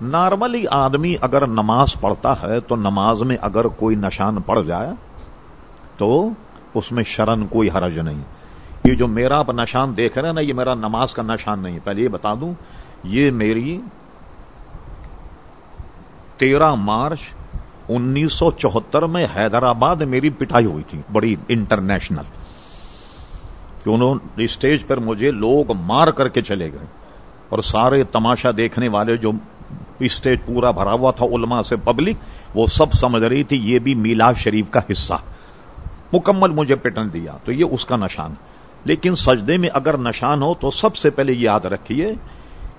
Normally آدمی اگر نماز پڑھتا ہے تو نماز میں اگر کوئی نشان پڑ جائے تو اس میں شرن کوئی حرج نہیں۔ یہ جو میرا آپ نشان دیکھ رہے ہیں نا، یہ میرا نماز کا نشان نہیں۔ پہلے یہ بتا دوں، یہ میری تیرہ مارچ انیس سو چوہتر میں حیدرآباد میری پٹائی ہوئی تھی، بڑی انٹرنیشنل۔ کہ انہوں اسٹیج پر مجھے لوگ مار کر کے چلے گئے اور سارے تماشا دیکھنے والے جو اسٹیج پورا بھرا ہوا تھا علماء سے پبلک وہ سب سمجھ رہی تھی یہ بھی میلاد شریف کا حصہ۔ مکمل مجھے پٹن دیا، تو یہ اس کا نشان۔ لیکن سجدے میں اگر نشان ہو تو سب سے پہلے یاد رکھیے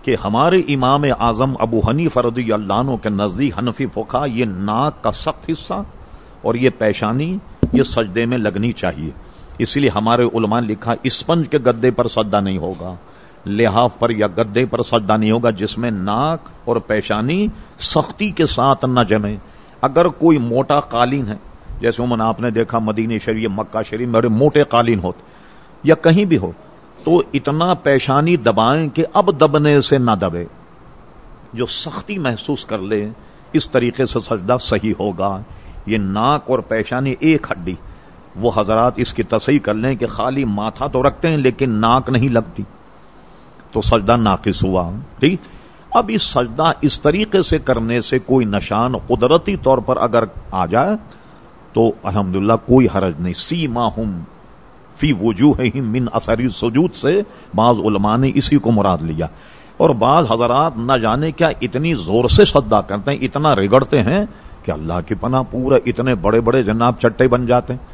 کہ ہمارے امام اعظم ابو ہنی فردی اللہ کے نزدیک حنفی فقہ یہ ناک کا سخت حصہ اور یہ پیشانی، یہ سجدے میں لگنی چاہیے۔ اس لیے ہمارے علماء نے لکھا، اسپنج کے گدے پر سجدہ نہیں ہوگا۔ لحاف پر یا گدے پر سجدہ نہیں ہوگا جس میں ناک اور پیشانی سختی کے ساتھ نہ جمے۔ اگر کوئی موٹا قالین ہے، جیسے عموماً آپ نے دیکھا مدینہ شریف مکہ شریف بڑے موٹے قالین ہوتے، یا کہیں بھی ہو، تو اتنا پیشانی دبائیں کہ اب دبنے سے نہ دبے۔ جو سختی محسوس کر لے، اس طریقے سے سجدہ صحیح ہوگا۔ یہ ناک اور پیشانی ایک ہڈی، وہ حضرات اس کی تصحیح کر لیں کہ خالی ماتھا تو رکھتے ہیں، لیکن ناک نہیں لگتی۔ تو سجدہ ناقص ہوا۔ ٹھیک اب اس سجدہ اس طریقے سے کرنے سے کوئی نشان قدرتی طور پر اگر آ جائے تو الحمد کوئی حرج نہیں۔ سی ماہم فی وجوہ من اثری سجود سے بعض علماء نے اسی کو مراد لیا۔ اور بعض حضرات نہ جانے کیا اتنی زور سے سجدہ کرتے ہیں، اتنا رگڑتے ہیں کہ اللہ کی پناہ پورا اتنے بڑے بڑے جناب چٹے بن جاتے ہیں۔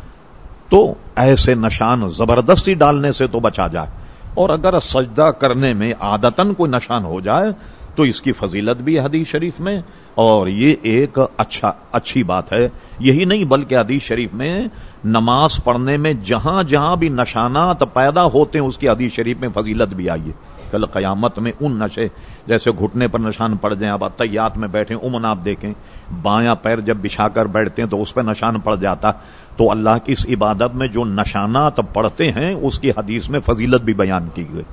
تو ایسے نشان زبردستی ڈالنے سے تو بچا جائے۔ اور اگر سجدہ کرنے میں عادتن کوئی نشان ہو جائے، تو اس کی فضیلت بھی حدیث شریف میں۔ اور یہ ایک اچھا اچھی بات ہے۔ یہی نہیں بلکہ حدیث شریف میں نماز پڑھنے میں جہاں جہاں بھی نشانات پیدا ہوتے ہیں، اس کی حدیث شریف میں فضیلت بھی آئی ہے۔ کل قیامت میں ان نشے جیسے گھٹنے پر نشان پڑ جائیں، اب اطیات میں بیٹھے امن آپ دیکھیں، بایاں پیر جب بچھا کر بیٹھتے ہیں تو اس پہ نشان پڑ جاتا۔ تو اللہ کی اس عبادت میں جو نشانات پڑھتے ہیں، اس کی حدیث میں فضیلت بھی بیان کی گئی۔